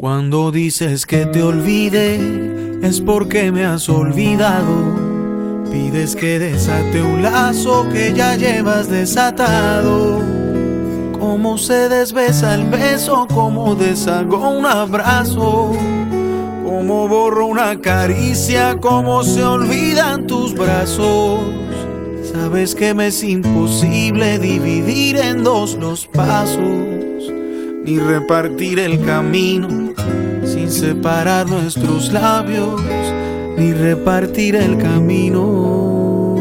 Cuando dices que te olvide, es porque me has olvidado. Pides que desate un lazo que ya llevas desatado. Cómo se desbesa el beso, cómo deshago un abrazo. Cómo borro una caricia, cómo se olvidan tus brazos. Sabes que me es imposible dividir en dos los pasos ni repartir el camino separar nuestros labios, ni repartir el camino.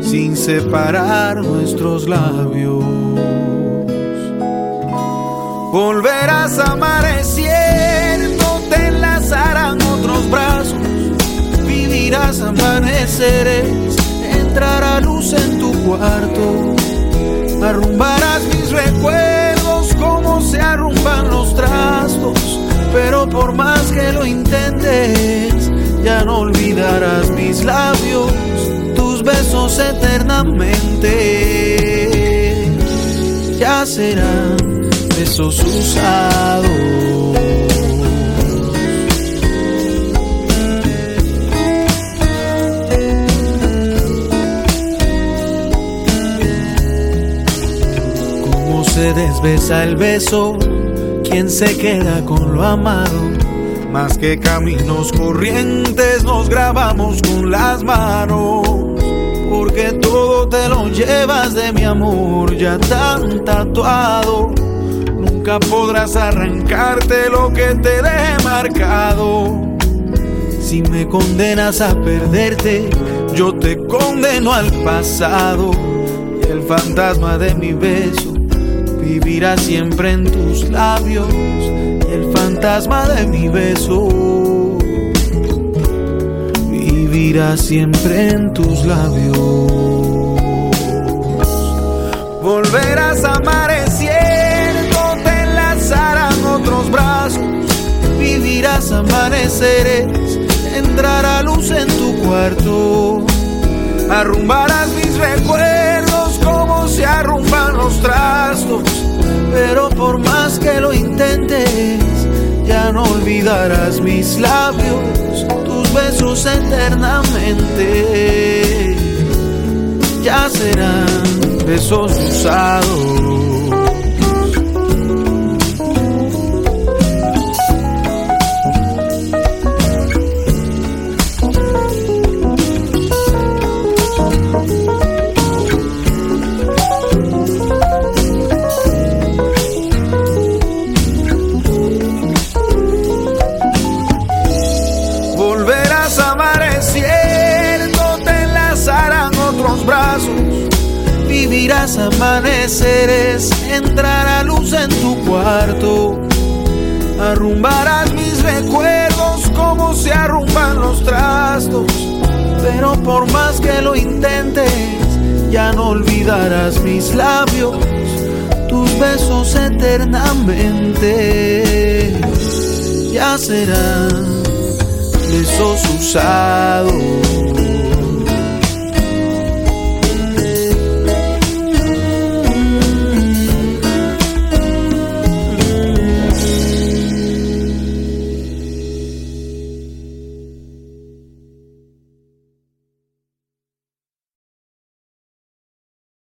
Sin separar nuestros labios. Volverás a amanecer, no te enlazarán otros brazos, vivirás amaneceres, entrará luz en tu cuarto, arrumbarás mis recuerdos por más que lo intentes, ya no olvidarás mis labios, tus besos eternamente. Ya serán besos usados. se desbesa el beso, quien se queda con lo amado. Más que caminos corrientes nos grabamos con las manos. Porque todo te lo llevas de mi amor ya tan tatuado. Nunca podrás arrancarte lo que te deje marcado. Si me condenas a perderte, yo te condeno al pasado. Y el fantasma de mi beso vivirá siempre en tus labios el fantasma de mi beso. Vivirá siempre en tus labios. Volverás a amanecer, no te enlazarán otros brazos. Vivirás amaneceres, entrará luz en tu cuarto. Arrumbarás mis recuerdos como se arrumban los trastos olvidarás mis labios, tus besos eternamente. Ya serán besos usados. Vivirás amaneceres, entrará luz en tu cuarto. Arrumbarás mis recuerdos como se arrumban los trastos. Pero por más que lo intentes, ya no olvidarás mis labios, tus besos eternamente. Ya serán besos usados.